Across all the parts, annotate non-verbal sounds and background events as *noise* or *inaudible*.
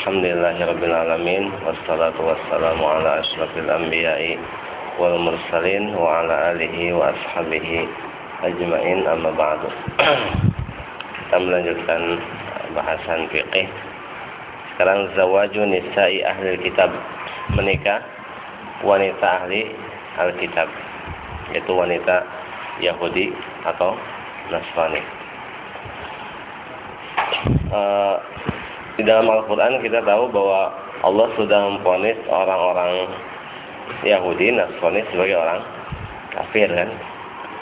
Alhamdulillahirrabbilalamin Wassalatu wassalamu ala ashrafil anbiya'i wal mursalin Wa ala alihi wa ashabihi ajma'in amma ba'du. Kita melanjutkan bahasan fiqih. Sekarang zawaju nisa'i ahli kitab Menikah wanita ahli alkitab Yaitu wanita Yahudi atau Nasrani. Uh, di dalam Al-Quran kita tahu bahwa Allah sudah memponis orang-orang Yahudi, Nasrani sebagai orang kafir kan.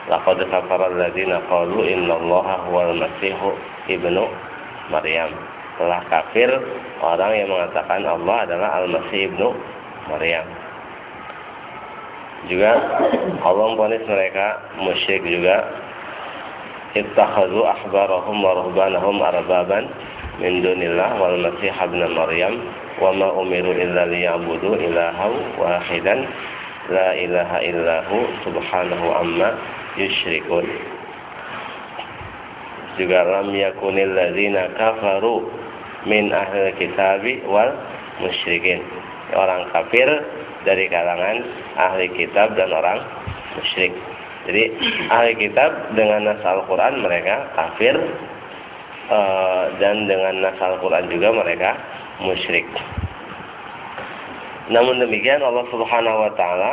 Laqad kafara alladziina qalu innallaha huwal masihu ibnu Maryam. Telah kafir orang yang mengatakan Allah adalah Al-Masih ibnu Maryam. Juga Allah memponis mereka musyrik juga. Ittakhadhu ahbarahum wa ruhbanahum arbaban min dunillah wal masih ibn maryam wa ma umiru illa liya'budu ilahan wahidan la ilaha illahu subhanahu amma yusyrikun juga lam yakunil ladzina kafaru min ahli kitabi wal musyrikin. Orang kafir dari kalangan ahli kitab dan orang musyrik. Jadi ahli kitab dengan nas Al-Quran mereka kafir uh, dan dengan nasal Quran juga mereka musyrik. Namun demikian Allah Subhanahu wa taala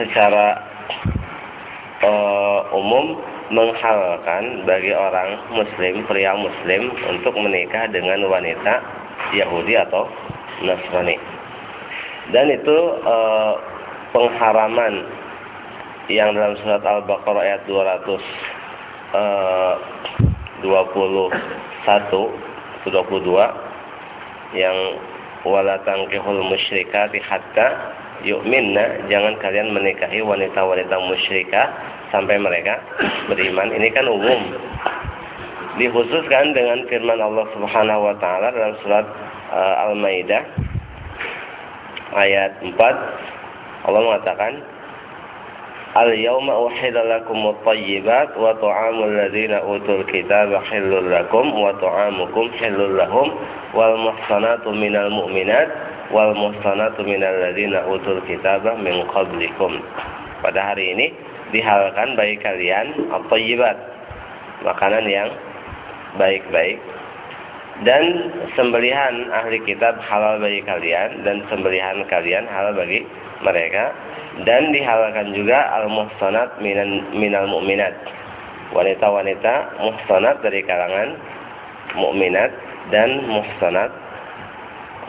secara uh, umum menghalalkan bagi orang muslim, pria muslim untuk menikah dengan wanita Yahudi atau Nasrani. Dan itu uh, pengharaman yang dalam surat Al-Baqarah ayat 200 uh, 21 atau 22 yang wala tangkihul musyrikati hatta yu'minna jangan kalian menikahi wanita-wanita musyrikah sampai mereka beriman. Ini kan umum. Dikhususkan dengan firman Allah Subhanahu wa taala dalam surat uh, Al-Maidah ayat 4 Allah mengatakan Al-yawma uhilla lakumut tayyibat wa ta'amul ladzina utul kitaba halul lakum wa ta'amukum halul lahum wal muhsanatu minal mu'minat wal muhsanatu minal ladzina utul kitaba min qablikum. Pada hari ini dihalalkan bagi kalian at-tayyibat, makanan yang baik-baik dan sembelihan ahli kitab halal bagi kalian dan sembelihan kalian halal bagi mereka dan dihalalkan juga al-muhsanat minan, minal mu'minat. Wanita-wanita muhsanat dari kalangan mukminat dan muhsanat.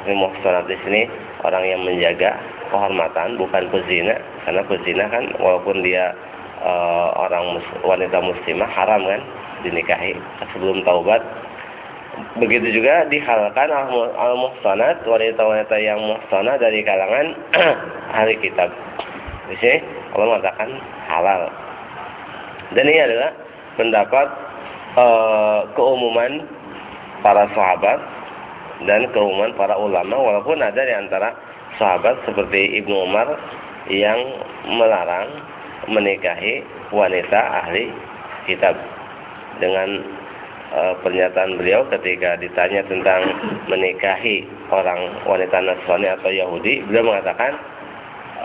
Ini muhsanat di sini orang yang menjaga kehormatan bukan pezina. Karena pezina kan walaupun dia e, orang mus, wanita muslimah haram kan dinikahi. Sebelum taubat. Begitu juga dihalalkan al-muhsanat wanita-wanita yang muhsanat dari kalangan *clears throat* ahli kitab di Allah mengatakan halal. Dan ini adalah pendapat e, keumuman para sahabat dan keumuman para ulama walaupun ada di antara sahabat seperti Ibnu Umar yang melarang menikahi wanita ahli kitab dengan e, pernyataan beliau ketika ditanya tentang menikahi orang wanita Nasrani atau Yahudi beliau mengatakan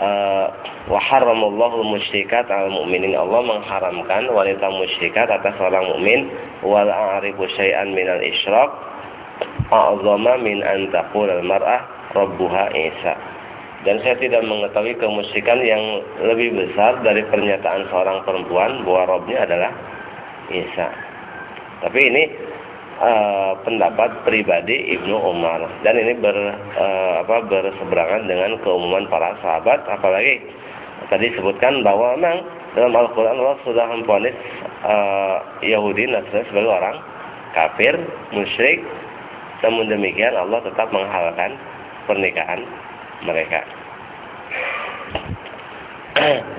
Eh, wa haramallahu musyrikat al mu'minin Allah mengharamkan wanita musyrikat atas orang mukmin. Wal a'rifu syai'an minal isyrak a'zama min an taqul al mar'ah rabbuha Isa. Dan saya tidak mengetahui kemusyrikan yang lebih besar dari pernyataan seorang perempuan bahwa Robnya adalah Isa. Tapi ini uh, pendapat pribadi Ibnu Umar dan ini ber uh, apa berseberangan dengan keumuman para sahabat apalagi tadi disebutkan bahwa memang dalam Al-Qur'an Allah sudah memponis uh, Yahudi Nasrani sebagai orang kafir, musyrik. Namun demikian Allah tetap menghalalkan pernikahan mereka. *clears throat*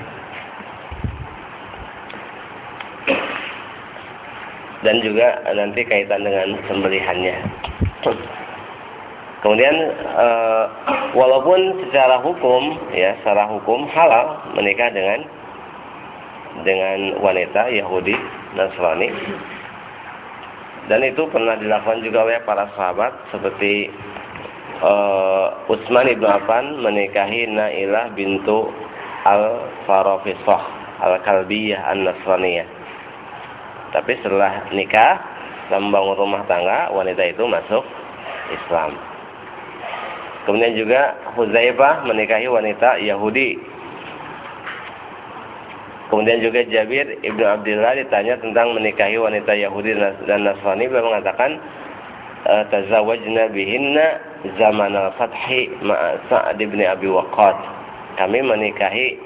dan juga nanti kaitan dengan sembelihannya. Kemudian e, walaupun secara hukum ya secara hukum halal menikah dengan dengan wanita Yahudi Nasrani dan itu pernah dilakukan juga oleh para sahabat seperti uh, Utsman ibnu Affan menikahi Nailah bintu Al Farafisah Al Kalbiyah An Nasraniyah. Tapi setelah nikah, membangun rumah tangga, wanita itu masuk Islam. Kemudian juga Huzaifah menikahi wanita Yahudi. Kemudian juga Jabir ibnu Abdullah ditanya tentang menikahi wanita Yahudi dan Nasrani, beliau mengatakan Eh, tazawajna bihinna zaman al-fathi ma'a bin Abi Waqqas. Kami menikahi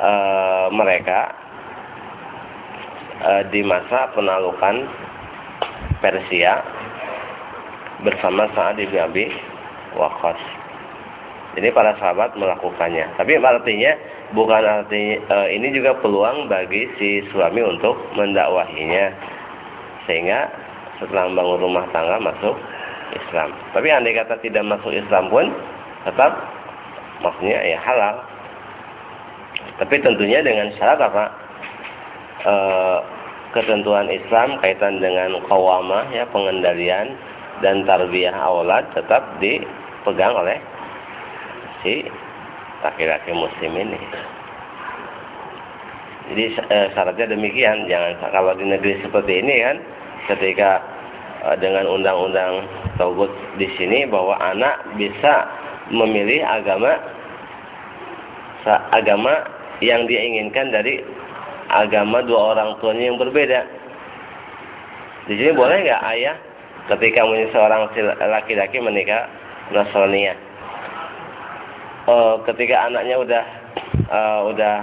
uh, mereka di masa penaklukan Persia bersama Sa'ad bin Abi Waqqas. Jadi para sahabat melakukannya. Tapi artinya bukan artinya uh, ini juga peluang bagi si suami untuk mendakwahinya. Sehingga setelah membangun rumah tangga masuk Islam. Tapi andai kata tidak masuk Islam pun tetap maksudnya ya halal. Tapi tentunya dengan syarat apa? E, ketentuan Islam kaitan dengan kawamah ya pengendalian dan tarbiyah aulad tetap dipegang oleh si laki-laki muslim ini. Jadi e, syaratnya demikian, jangan kalau di negeri seperti ini kan ketika uh, dengan undang-undang togut di sini bahwa anak bisa memilih agama agama yang dia inginkan dari agama dua orang tuanya yang berbeda. Di sini boleh nggak ayah ketika seorang laki-laki menikah Nasrania, uh, ketika anaknya udah uh, udah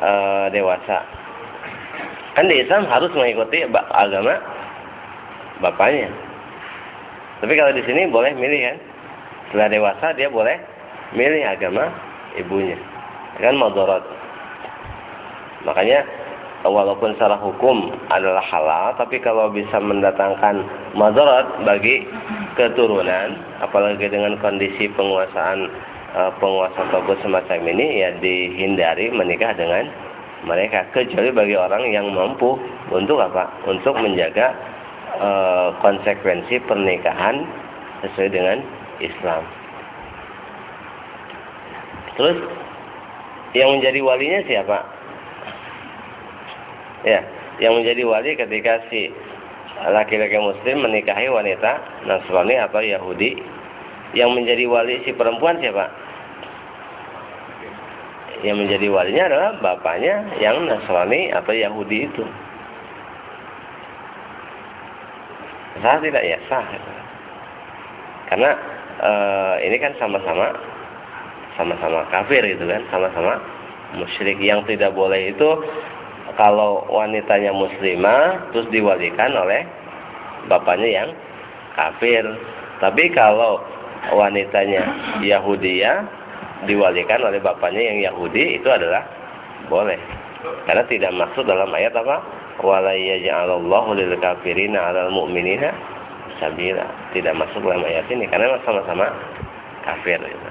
uh, dewasa, kan di Islam harus mengikuti agama bapaknya. Tapi kalau di sini boleh milih kan. Setelah dewasa dia boleh milih agama ibunya. Kan madorot. Makanya walaupun secara hukum adalah halal, tapi kalau bisa mendatangkan madorot bagi keturunan, apalagi dengan kondisi penguasaan uh, penguasa togut semacam ini, ya dihindari menikah dengan mereka kecuali bagi orang yang mampu untuk apa? Untuk menjaga e, konsekuensi pernikahan sesuai dengan Islam. Terus yang menjadi walinya siapa? Ya, yang menjadi wali ketika si laki-laki muslim menikahi wanita Nasrani atau Yahudi. Yang menjadi wali si perempuan siapa? Yang menjadi walinya adalah bapaknya yang Nasrani atau Yahudi itu. sah tidak ya sah karena e, ini kan sama-sama sama-sama kafir gitu kan sama-sama musyrik yang tidak boleh itu kalau wanitanya muslimah terus diwalikan oleh bapaknya yang kafir tapi kalau wanitanya Yahudiyah diwalikan oleh bapaknya yang Yahudi itu adalah boleh karena tidak masuk dalam ayat apa wala yaj'alallahu lil kafirina 'alal mu'minina sabila. Tidak masuk dalam ayat ini karena sama-sama kafir gitu.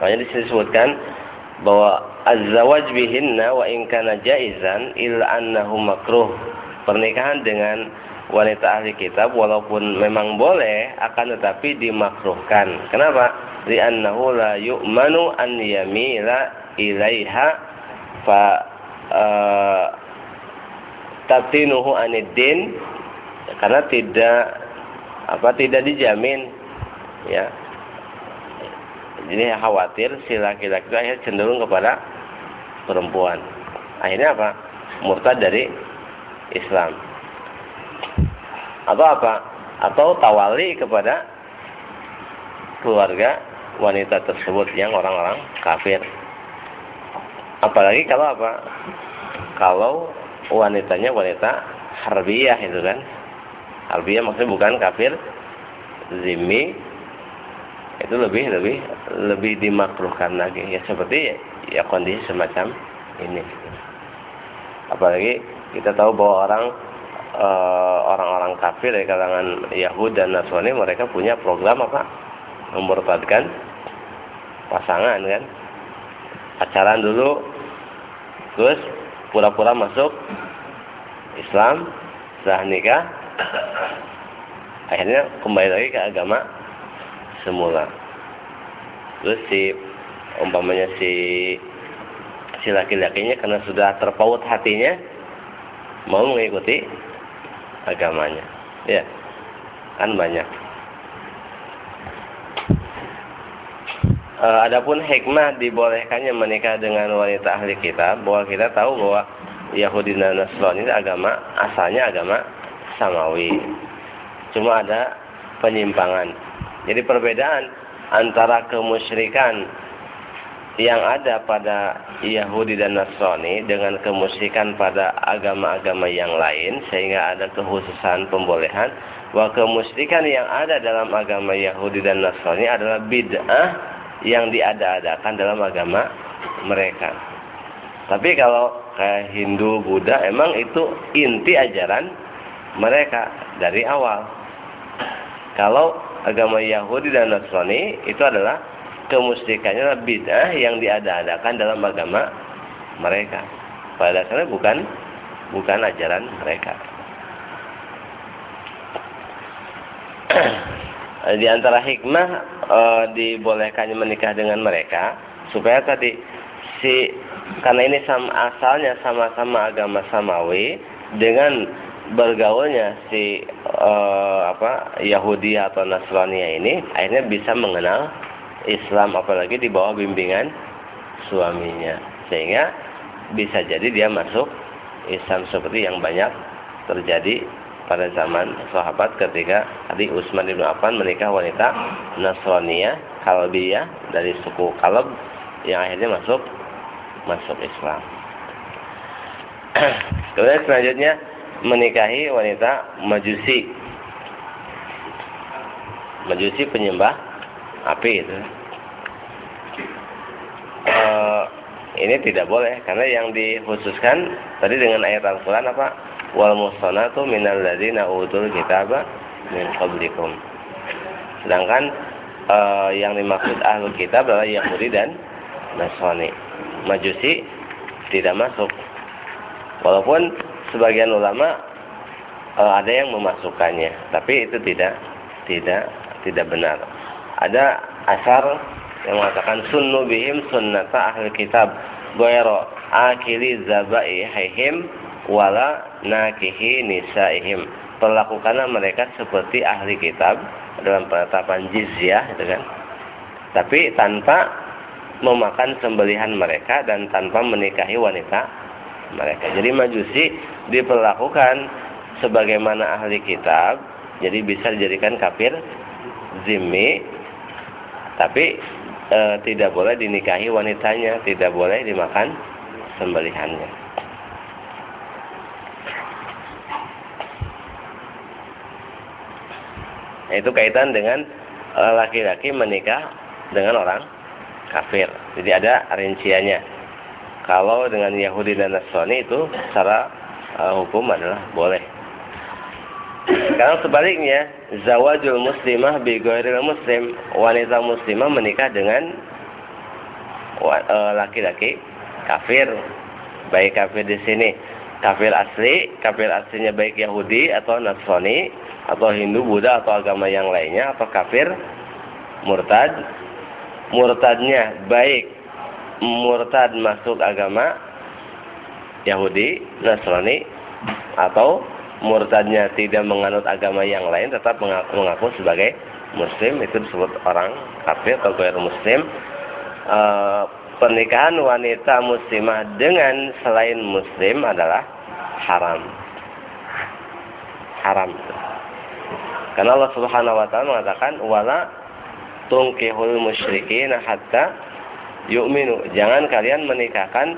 Makanya disebutkan bahwa az-zawaj bihinna wa in kana jaizan illa annahu makruh. Pernikahan dengan wanita ahli kitab walaupun memang boleh akan tetapi dimakruhkan. Kenapa? Li'annahu la yu'manu an yamila ilaiha fa uh, tatinuhu aniddin karena tidak apa tidak dijamin ya jadi khawatir si laki-laki itu akhirnya cenderung kepada perempuan. Akhirnya apa? Murtad dari Islam. Atau apa? Atau tawali kepada keluarga wanita tersebut yang orang-orang kafir. Apalagi kalau apa? Kalau wanitanya wanita harbiyah itu kan. Harbiyah maksudnya bukan kafir zimmi itu lebih lebih lebih dimakruhkan lagi. Ya seperti ya, kondisi semacam ini. Apalagi kita tahu bahwa orang eh, orang-orang e, kafir dari kalangan Yahud dan Nasrani mereka punya program apa? Memurtadkan pasangan kan? Pacaran dulu terus pura-pura masuk Islam setelah nikah akhirnya kembali lagi ke agama semula. Terus si umpamanya si si laki-lakinya karena sudah terpaut hatinya mau mengikuti agamanya. Ya kan banyak. E, adapun hikmah dibolehkannya menikah dengan wanita ahli kitab bahwa kita tahu bahwa Yahudi dan Nasrani itu agama asalnya agama samawi. Cuma ada penyimpangan jadi perbedaan antara kemusyrikan yang ada pada Yahudi dan Nasrani dengan kemusyrikan pada agama-agama yang lain sehingga ada kekhususan pembolehan bahwa kemusyrikan yang ada dalam agama Yahudi dan Nasrani adalah bid'ah yang diada-adakan dalam agama mereka. Tapi kalau kayak Hindu, Buddha emang itu inti ajaran mereka dari awal. Kalau agama Yahudi dan Nasrani itu adalah kemusyrikannya bid'ah yang diada-adakan dalam agama mereka. Pada dasarnya bukan bukan ajaran mereka. *clears throat* Di antara hikmah e, dibolehkannya menikah dengan mereka supaya tadi si karena ini sama asalnya sama-sama agama samawi dengan bergaulnya si e, apa Yahudi atau Nasrani ini akhirnya bisa mengenal Islam apalagi di bawah bimbingan suaminya sehingga bisa jadi dia masuk Islam seperti yang banyak terjadi pada zaman sahabat ketika tadi Utsman bin Affan menikah wanita Nasraniyah Kalbiyah dari suku Kalb yang akhirnya masuk masuk Islam. *clears throat* Kemudian selanjutnya menikahi wanita Majusi. Majusi penyembah api itu. Uh, ini tidak boleh karena yang dikhususkan tadi dengan ayat Al-Qur'an apa? Wal muhsanatu minal ladzina utul kitaba min qablikum. Sedangkan uh, yang dimaksud ahlu kitab adalah Yahudi dan Nasrani. Majusi tidak masuk. Walaupun sebagian ulama uh, ada yang memasukkannya, tapi itu tidak tidak tidak benar. Ada asar yang mengatakan sunnu bihim sunnata ahli kitab goyro akili zabaihim wala nakihi nisaihim. Perlakukanlah mereka seperti ahli kitab dalam penetapan jizyah gitu kan. Tapi tanpa memakan sembelihan mereka dan tanpa menikahi wanita mereka jadi majusi diperlakukan sebagaimana ahli kitab jadi bisa dijadikan kafir zimmi tapi e, tidak boleh dinikahi wanitanya, tidak boleh dimakan sembelihannya. Itu kaitan dengan laki-laki menikah dengan orang kafir. Jadi ada rinciannya. Kalau dengan Yahudi dan Nasrani itu secara uh, hukum adalah boleh. Sekarang sebaliknya, zawajul muslimah bi muslim, wanita muslimah menikah dengan e, laki-laki kafir. Baik kafir di sini kafir asli, kafir aslinya baik Yahudi atau Nasrani atau Hindu, Buddha atau agama yang lainnya atau kafir murtad. Murtadnya baik murtad masuk agama Yahudi, Nasrani atau murtadnya tidak menganut agama yang lain tetap mengaku, sebagai muslim itu disebut orang kafir atau gair muslim. E, pernikahan wanita muslimah dengan selain muslim adalah haram. Haram. Karena Allah Subhanahu wa taala mengatakan wala tungkihul musyrikin hatta yu'minu jangan kalian menikahkan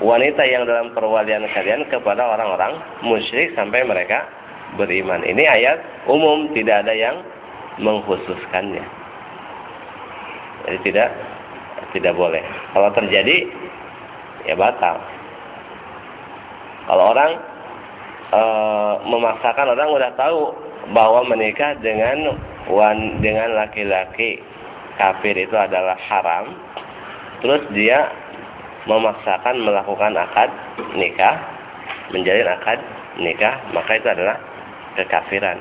wanita yang dalam perwalian kalian kepada orang-orang musyrik sampai mereka beriman. Ini ayat umum, tidak ada yang mengkhususkannya. Jadi tidak tidak boleh. Kalau terjadi ya batal. Kalau orang e, memaksakan orang udah tahu bahwa menikah dengan wan dengan laki-laki kafir itu adalah haram, terus dia memaksakan melakukan akad nikah, menjalin akad nikah, maka itu adalah kekafiran.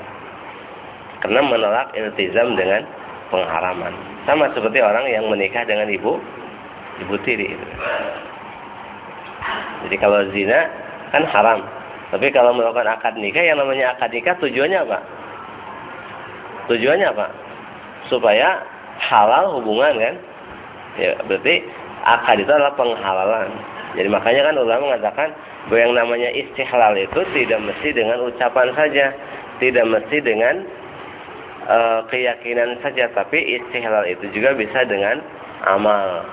karena menolak iltizam dengan pengharaman. Sama seperti orang yang menikah dengan ibu ibu tiri. Jadi kalau zina kan haram. Tapi kalau melakukan akad nikah yang namanya akad nikah tujuannya apa? Tujuannya apa? Supaya halal hubungan kan? Ya, berarti akad itu adalah penghalalan. Jadi makanya kan ulama mengatakan bahwa yang namanya istihlal itu tidak mesti dengan ucapan saja, tidak mesti dengan uh, keyakinan saja, tapi istihlal itu juga bisa dengan amal.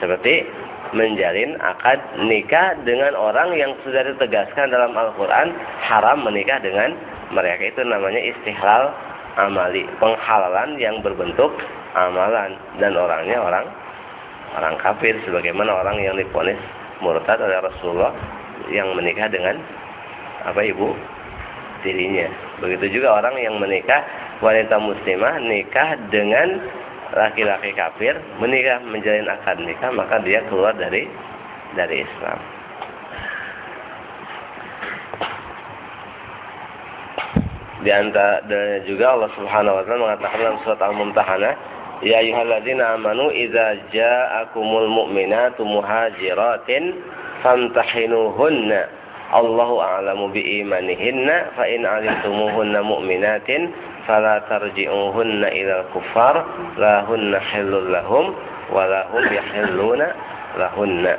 Seperti menjalin akad nikah dengan orang yang sudah ditegaskan dalam Al-Quran haram menikah dengan mereka. Itu namanya istihlal amali. Penghalalan yang berbentuk amalan. Dan orangnya orang orang kafir sebagaimana orang yang diponis murtad oleh Rasulullah yang menikah dengan apa ibu dirinya begitu juga orang yang menikah wanita muslimah nikah dengan laki-laki kafir menikah menjalin akad nikah maka dia keluar dari dari Islam. Di antara juga Allah Subhanahu wa taala mengatakan dalam surat Al-Mumtahanah, "Ya ayyuhalladzina amanu idza ja'akumul mu'minatu muhajiratin famtahinuhunna." Allahu a'lamu bi imanihinna fa in 'alimtumuhunna mu'minatin fala tarji'uhunna ila kuffar la hunna halul lahum wa lahum yahilluna lahunna.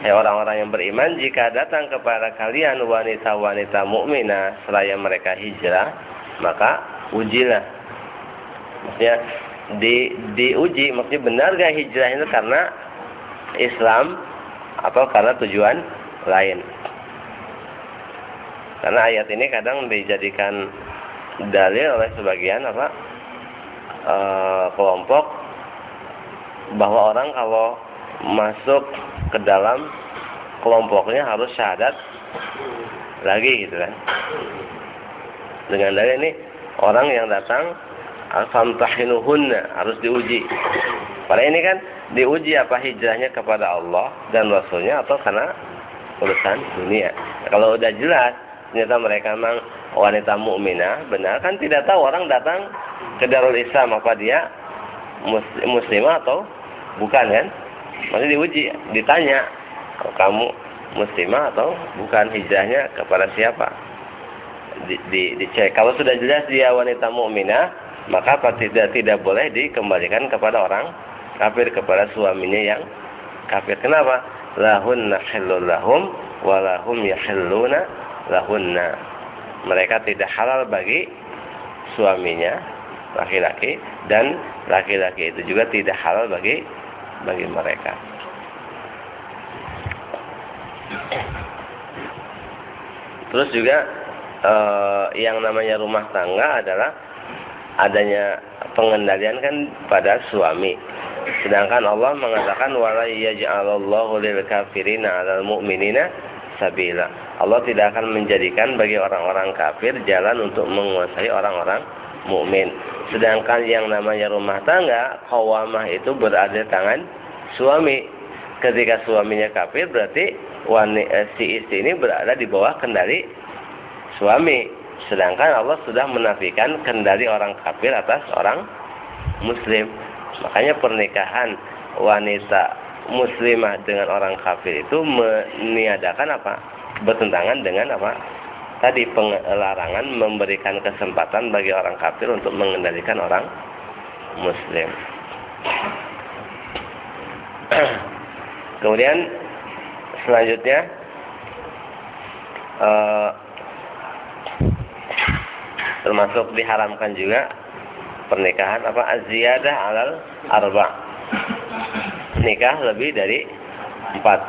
Hai orang-orang yang beriman, jika datang kepada kalian wanita-wanita mukminah seraya mereka hijrah, maka ujilah. Maksudnya di diuji, maksudnya benar gak hijrah itu karena Islam atau karena tujuan lain. Karena ayat ini kadang dijadikan dalil oleh sebagian apa e, kelompok bahwa orang kalau masuk ke dalam kelompoknya harus syahadat lagi gitu kan dengan dalil ini orang yang datang famtahinuhunna harus diuji. Pada ini kan diuji apa hijrahnya kepada Allah dan Rasulnya atau karena urusan dunia. Kalau udah jelas ternyata mereka memang wanita mukminah benar kan? Tidak tahu orang datang ke Darul Islam apa dia muslimah atau bukan kan? Masih diuji ditanya kalau kamu muslimah atau bukan? Hijrahnya kepada siapa? Di, di, dicek. Kalau sudah jelas dia wanita mukminah maka tidak tidak boleh dikembalikan kepada orang kafir kepada suaminya yang kafir. Kenapa? Lahunna halul lahum walahum lahunna. Mereka tidak halal bagi suaminya laki-laki dan laki-laki itu juga tidak halal bagi bagi mereka. Terus juga eh, yang namanya rumah tangga adalah adanya pengendalian kan pada suami. Sedangkan Allah mengatakan wala yaj'alallahu lil kafirina 'alal mu'minina sabila. Allah tidak akan menjadikan bagi orang-orang kafir jalan untuk menguasai orang-orang mukmin. Sedangkan yang namanya rumah tangga, kawamah itu berada di tangan suami. Ketika suaminya kafir berarti eh, si istri ini berada di bawah kendali suami. Sedangkan Allah sudah menafikan kendali orang kafir atas orang muslim. Makanya pernikahan wanita muslimah dengan orang kafir itu meniadakan apa? Bertentangan dengan apa? Tadi pelarangan memberikan kesempatan bagi orang kafir untuk mengendalikan orang muslim. Kemudian selanjutnya uh, termasuk diharamkan juga pernikahan apa aziyadah alal arba nikah lebih dari empat.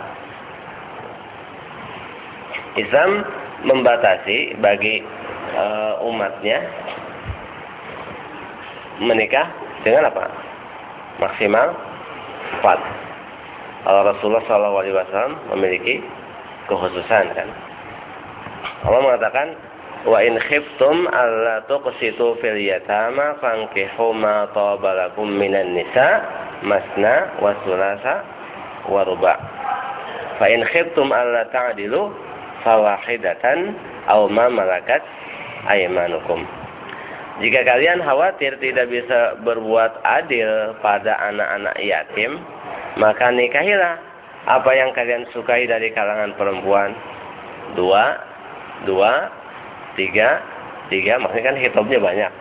Islam membatasi bagi uh, umatnya menikah dengan apa? Maksimal empat. Kalau Rasulullah SAW memiliki kekhususan kan. Allah mengatakan wa in khiftum alla tuqsitu fil yatama fankihu ma tabalakum minan nisa masna wa sulasa wa ruba. Fa in khiftum alla ta'dilu fawahidatan aw ma malakat aymanukum. Jika kalian khawatir tidak bisa berbuat adil pada anak-anak yatim, maka nikahilah apa yang kalian sukai dari kalangan perempuan. Dua, dua, tiga, tiga, maksudnya kan hitopnya banyak.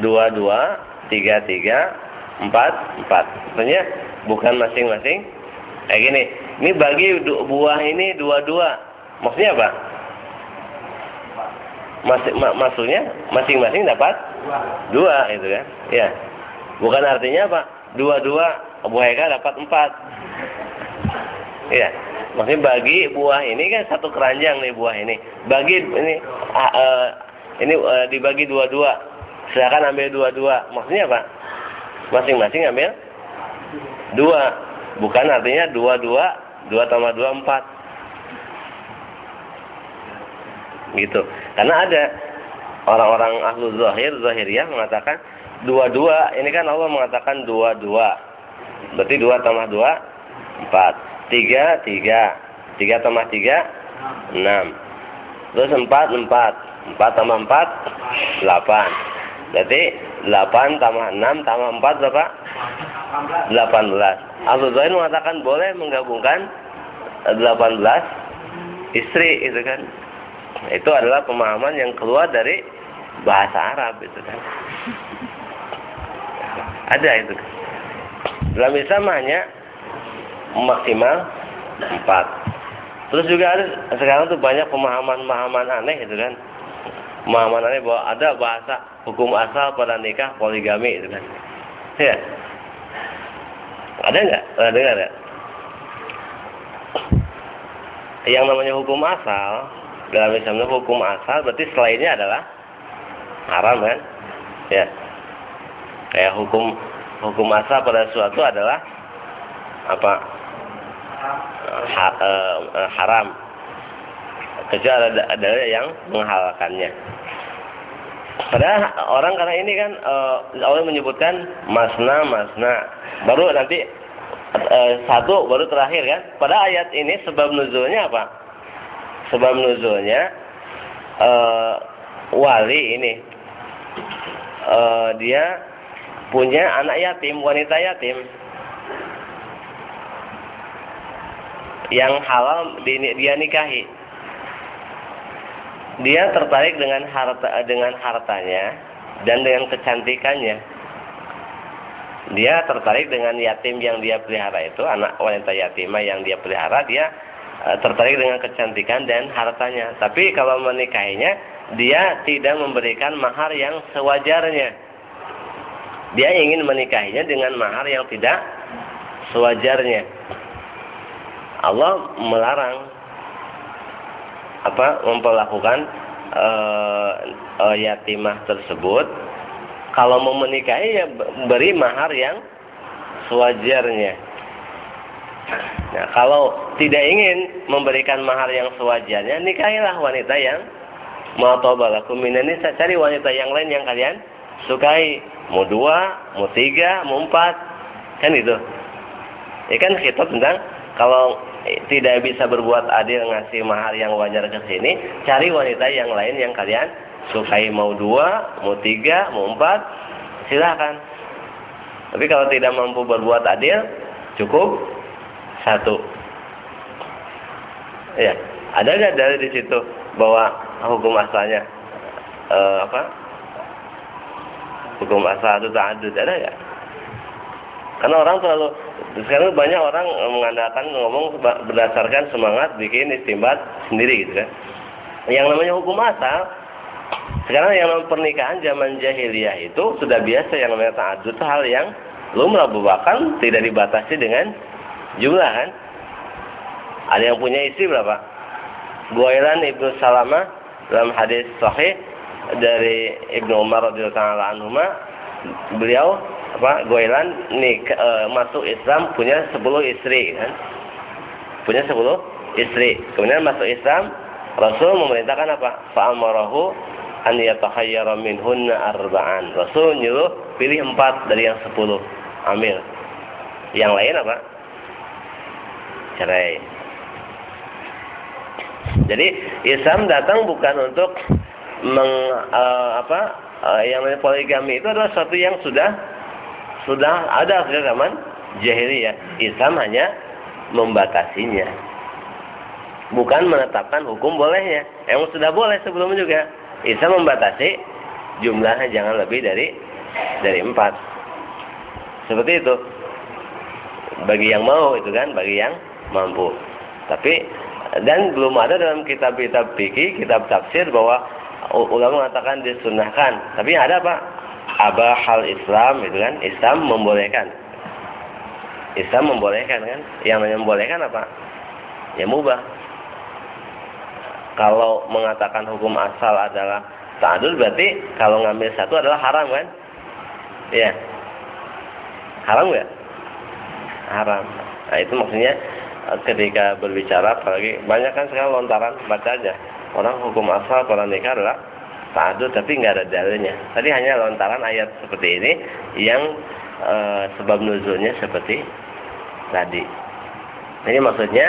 Dua, dua, tiga, tiga, empat, empat. Maksudnya bukan masing-masing. Kayak gini, ini bagi buah ini dua-dua. Maksudnya apa? Mas, mak, maksudnya masing-masing dapat dua itu kan ya bukan artinya apa dua-dua buah Eka dapat empat ya maksudnya bagi buah ini kan satu keranjang nih buah ini. Bagi ini uh, uh, ini uh, dibagi dua-dua. Silakan ambil dua-dua. Maksudnya apa? Masing-masing ambil dua. Bukan artinya dua-dua dua tambah dua empat. Gitu. Karena ada orang-orang ahlu zahir zahiriyah mengatakan dua-dua. Ini kan Allah mengatakan dua-dua. Berarti dua tambah dua empat tiga tiga. Tiga tambah tiga enam. Terus empat empat. Empat tambah empat delapan. Berarti delapan tambah enam tambah empat berapa? delapan belas. Ahlu zahir mengatakan boleh menggabungkan delapan belas istri itu kan. Itu adalah pemahaman yang keluar dari bahasa Arab itu kan. Ada itu. Dalam Islam hanya maksimal empat. Terus juga ada sekarang tuh banyak pemahaman-pemahaman aneh itu kan. Pemahaman aneh bahwa ada bahasa hukum asal pada nikah poligami itu kan. Ya. Ada nggak? Pernah dengar ya? Yang namanya hukum asal dalam Islam hukum asal berarti selainnya adalah haram kan ya kayak hukum hukum asal pada suatu adalah apa ha, e, e, haram. Kecuali ada, ada yang menghalalkannya. Padahal orang karena ini kan e, Allah menyebutkan masna masna. Baru nanti e, satu baru terakhir kan. Pada ayat ini sebab nuzulnya apa? Sebab nuzulnya uh, wali ini. Uh, dia punya anak yatim wanita yatim yang halal dia nikahi dia tertarik dengan harta dengan hartanya dan dengan kecantikannya dia tertarik dengan yatim yang dia pelihara itu anak wanita yatimah yang dia pelihara dia Eh, tertarik dengan kecantikan dan hartanya. Tapi kalau menikahinya, dia tidak memberikan mahar yang sewajarnya. Dia ingin menikahinya dengan mahar yang tidak sewajarnya. Allah melarang apa memperlakukan uh, uh, yatimah tersebut kalau mau menikahi ya beri mahar yang sewajarnya. Nah, kalau tidak ingin memberikan mahar yang sewajarnya, nikahilah wanita yang mau tobalakum ini saya cari wanita yang lain yang kalian sukai. Mau dua, mau tiga, mau empat. Kan itu. Ya kan kita tentang kalau tidak bisa berbuat adil ngasih mahar yang wajar ke sini, cari wanita yang lain yang kalian sukai mau dua, mau tiga, mau empat, silahkan. Tapi kalau tidak mampu berbuat adil, cukup satu. Ya, ada nggak dari di situ bahwa hukum asalnya uh, apa? Hukum asal itu ta'adud ada nggak? Karena orang terlalu sekarang banyak orang mengandalkan ngomong berdasarkan semangat bikin istimbat sendiri gitu kan. Yang namanya hukum asal sekarang yang namanya pernikahan zaman jahiliyah itu sudah biasa yang namanya ta'adud itu hal yang lumrah bahkan tidak dibatasi dengan Jumlah kan? Ada yang punya istri berapa? Buailan Ibnu Salama dalam hadis sahih dari Ibnu Umar radhiyallahu anhu beliau apa Goilan nih e, masuk Islam punya 10 istri kan? Punya 10 istri. Kemudian masuk Islam Rasul memerintahkan apa? Fa'amarahu an yatakhayyara minhunna arba'an. Rasul nyuruh pilih empat dari yang 10 ambil yang lain apa? Cerai. Jadi Islam datang bukan untuk meng, uh, apa uh, yang namanya poligami itu adalah satu yang sudah sudah ada sejak zaman jahiliyah. Islam hanya membatasinya. Bukan menetapkan hukum bolehnya. Yang sudah boleh sebelumnya juga. Islam membatasi jumlahnya jangan lebih dari dari empat. Seperti itu. Bagi yang mau itu kan, bagi yang mampu. Tapi dan belum ada dalam kitab-kitab fikih, kitab tafsir bahwa ulama mengatakan disunahkan. Tapi ada apa? Abah hal Islam itu kan, Islam membolehkan. Islam membolehkan kan? Yang membolehkan apa? Ya mubah. Kalau mengatakan hukum asal adalah ta'adul berarti kalau ngambil satu adalah haram kan? Iya. Haram nggak? Haram. Nah itu maksudnya eh, ketika berbicara apalagi banyak kan sekarang lontaran baca aja orang hukum asal kalau nikah adalah ta'adud tapi nggak ada dalilnya tadi hanya lontaran ayat seperti ini yang e, sebab nuzulnya seperti tadi ini maksudnya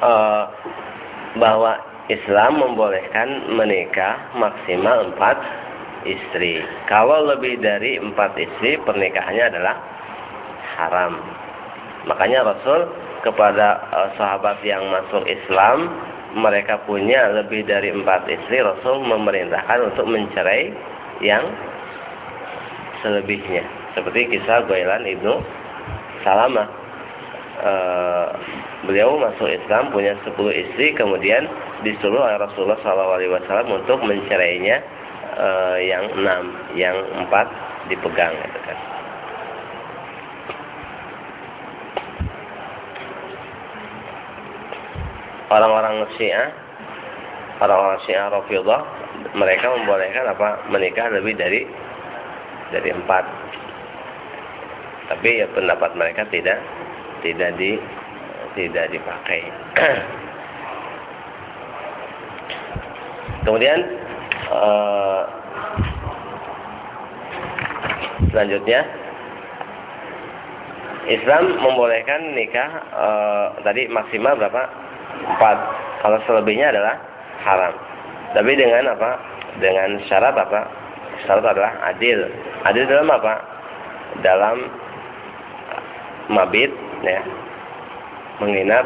e, bahwa Islam membolehkan menikah maksimal empat istri. Kalau lebih dari empat istri, pernikahannya adalah haram. Makanya Rasul kepada uh, sahabat yang masuk Islam, mereka punya lebih dari empat istri, Rasul memerintahkan untuk mencerai yang selebihnya. Seperti kisah Guailan ibnu Salamah. Uh, beliau masuk Islam punya sepuluh istri, kemudian disuruh oleh Rasulullah SAW untuk mencerainya uh, yang enam, yang empat dipegang, gitu kan. Orang-orang Syiah, orang-orang Syiah Rafidhah, mereka membolehkan apa menikah lebih dari dari empat. Tapi ya pendapat mereka tidak tidak di tidak dipakai. Kemudian uh, selanjutnya Islam membolehkan nikah uh, tadi maksimal berapa? Empat. Kalau selebihnya adalah haram. Tapi dengan apa? Dengan syarat apa? Syarat adalah adil. Adil dalam apa? Dalam mabit, ya, menginap,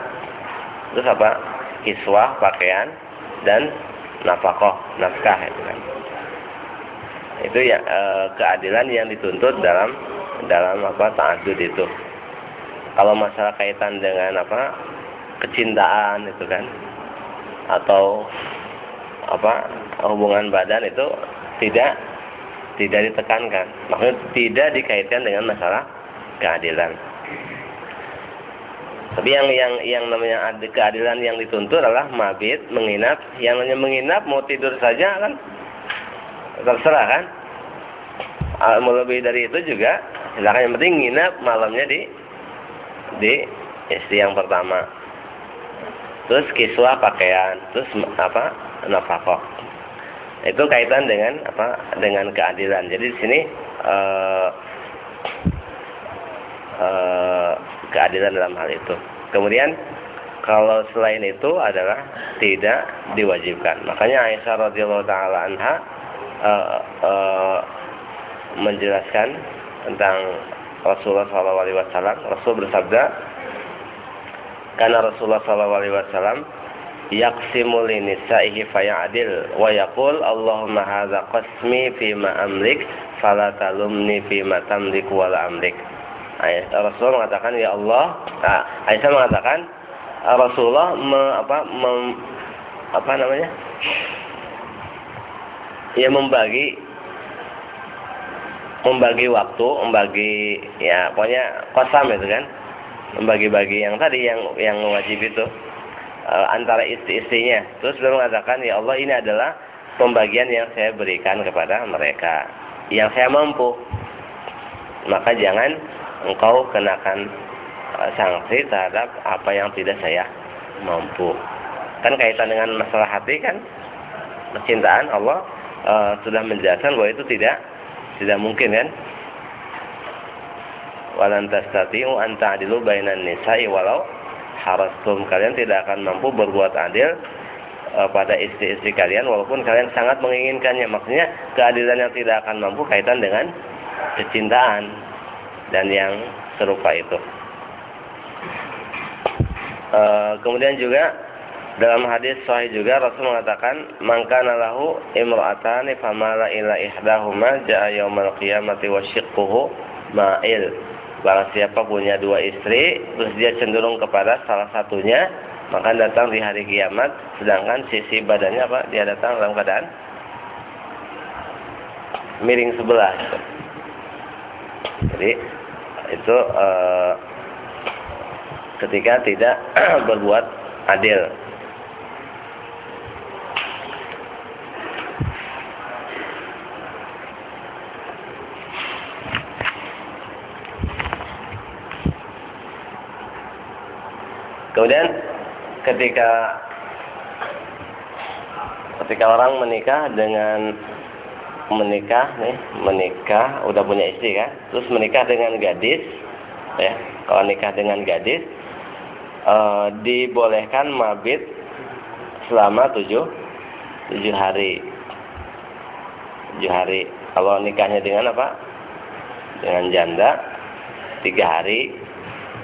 terus apa? Kiswah, pakaian, dan nafkah, nafkah itu kan. Itu ya e, keadilan yang dituntut dalam dalam apa ta'adud itu. Kalau masalah kaitan dengan apa kecintaan itu kan atau apa hubungan badan itu tidak tidak ditekankan. Maksudnya tidak dikaitkan dengan masalah keadilan. Tapi yang yang yang namanya keadilan yang dituntut adalah mabit, menginap. Yang namanya menginap mau tidur saja kan terserah kan. Ah, mau lebih dari itu juga silakan yang penting nginap malamnya di di istri yang pertama. Terus kiswa pakaian, terus apa nafkah. Itu kaitan dengan apa dengan keadilan. Jadi di sini uh, uh, keadilan dalam hal itu. Kemudian kalau selain itu adalah tidak diwajibkan. Makanya Aisyah radhiyallahu taala anha uh, uh, menjelaskan tentang Rasulullah SAW. Rasul bersabda, karena Rasulullah SAW yaqsimu li nisaihi fayadil wa yaqul Allahumma hadza qasmi fi ma amlik fi ma tamlik wa la amlik. Rasulullah mengatakan ya Allah, nah, Aisyah mengatakan Rasulullah me, apa mem, apa namanya? Ya membagi membagi waktu, membagi ya pokoknya kosam itu kan. Membagi-bagi yang tadi yang yang wajib itu uh, antara istri-istrinya. Terus beliau mengatakan ya Allah ini adalah pembagian yang saya berikan kepada mereka yang saya mampu. Maka jangan engkau kenakan uh, sanksi terhadap apa yang tidak saya mampu. Kan kaitan dengan masalah hati kan, percintaan Allah uh, sudah menjelaskan bahwa itu tidak tidak mungkin kan. Walan tastati'u an ta'dilu bainan nisa'i walau harastum kalian tidak akan mampu berbuat adil e, pada istri-istri kalian walaupun kalian sangat menginginkannya. Maksudnya keadilan yang tidak akan mampu kaitan dengan kecintaan dan yang serupa itu. E, kemudian juga dalam hadis sahih juga Rasul mengatakan, "Mangkana lahu imra'atani famala ila ihdahuma ja'a yaumal qiyamati wa shiqquhu ma'il." Barang siapa punya dua istri, terus dia cenderung kepada salah satunya, maka datang di hari kiamat, sedangkan sisi badannya apa? Dia datang dalam keadaan miring sebelah. Jadi itu uh, ketika tidak *clears throat* berbuat adil Kemudian ketika ketika orang menikah dengan menikah nih, menikah udah punya istri kan, terus menikah dengan gadis ya. Kalau nikah dengan gadis e, dibolehkan mabit selama tujuh tujuh hari. Tujuh hari. Kalau nikahnya dengan apa? Dengan janda tiga hari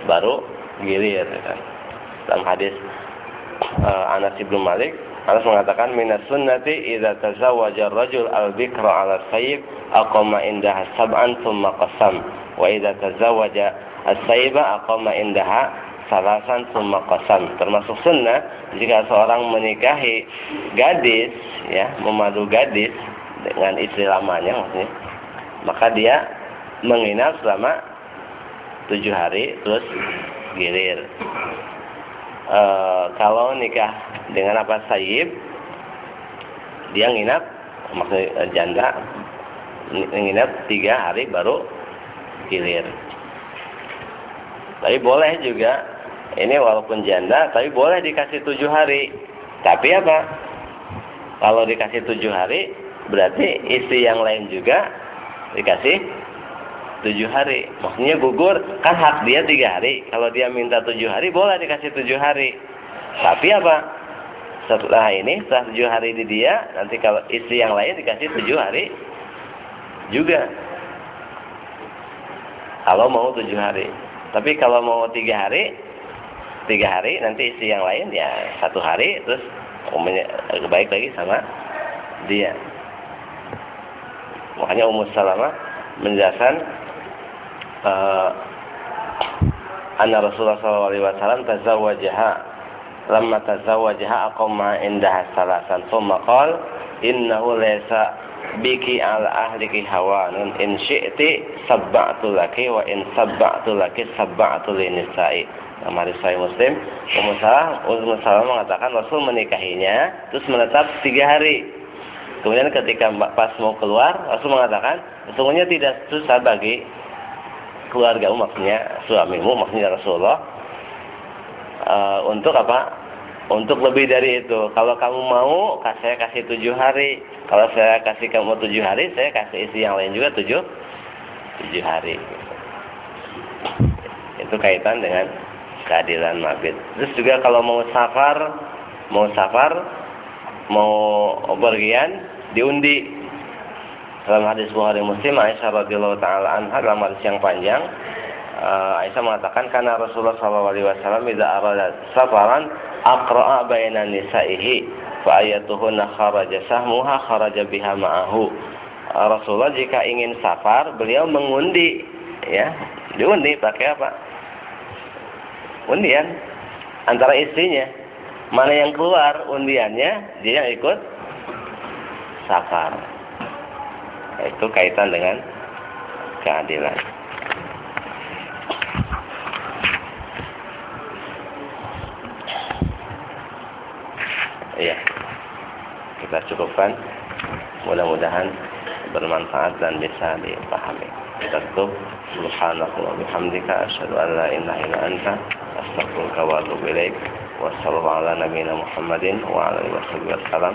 baru gilir ya kan? Dalam hadis uh, Anas bin Malik Anas mengatakan minas sunnati idza tazawwaja ar-rajul al-bikra 'ala sayyib aqama indaha sab'an thumma qasam. Wa idza tazawwaja as-sayyiba aqama indaha salasan thumma qasam. Termasuk sunnah jika seorang menikahi gadis ya memadu gadis dengan istri lamanya maksudnya maka dia menginap selama tujuh hari terus gilir e, kalau nikah dengan apa sayib dia nginap maksudnya eh, janda nginap tiga hari baru gilir tapi boleh juga ini walaupun janda tapi boleh dikasih tujuh hari. Tapi apa? Kalau dikasih tujuh hari berarti istri yang lain juga dikasih tujuh hari. Maksudnya gugur kan hak dia tiga hari. Kalau dia minta tujuh hari boleh dikasih tujuh hari. Tapi apa? Setelah ini setelah tujuh hari di dia nanti kalau istri yang lain dikasih tujuh hari juga. Kalau mau tujuh hari. Tapi kalau mau tiga hari, tiga hari nanti istri yang lain ya satu hari terus umumnya baik lagi sama dia. Makanya Ummu Salamah menjelaskan uh, anna Rasulullah sallallahu alaihi wasallam tazawwajaha lamma tazawwajaha aqama indaha salasan thumma qala innahu laysa biki ala ahliki hawanun in syi'ti sabba'tu laki wa in sabba'tu laki sabba'tu linisa'i Nama Sahih Muslim Ummu Salah Ummu Salah mengatakan Rasul menikahinya terus menetap tiga hari. Kemudian ketika pas mau keluar Rasul mengatakan sesungguhnya tidak susah bagi keluarga maksudnya suamimu maksudnya Rasulullah. Uh, untuk apa? Untuk lebih dari itu. Kalau kamu mau saya kasih tujuh hari. Kalau saya kasih kamu tujuh hari saya kasih isi yang lain juga tujuh tujuh hari. Itu kaitan dengan keadilan mabit. Terus juga kalau mau safar mau safar mau bergian diundi dalam hadis Bukhari Muslim Aisyah radhiyallahu taala anha dalam hadis yang panjang uh, Aisyah mengatakan karena Rasulullah sallallahu alaihi wasallam idza arada safaran aqra'a baina nisaihi fa ayatuhunna kharaja sahmuha kharaja biha ma'ahu. Uh, Rasulullah jika ingin safar beliau mengundi ya. Diundi pakai apa? Undian antara istrinya. Mana yang keluar undiannya dia yang ikut safar itu kaitan dengan keadilan. Iya. Kita cukupkan. Mudah-mudahan bermanfaat dan bisa dipahami. Kita tutup. Subhanallah bihamdika asyhadu an la ilaha illa anta astaghfiruka wa atubu ilaik. Wassallallahu ala nabiyyina Muhammadin wa ala alihi wasallam.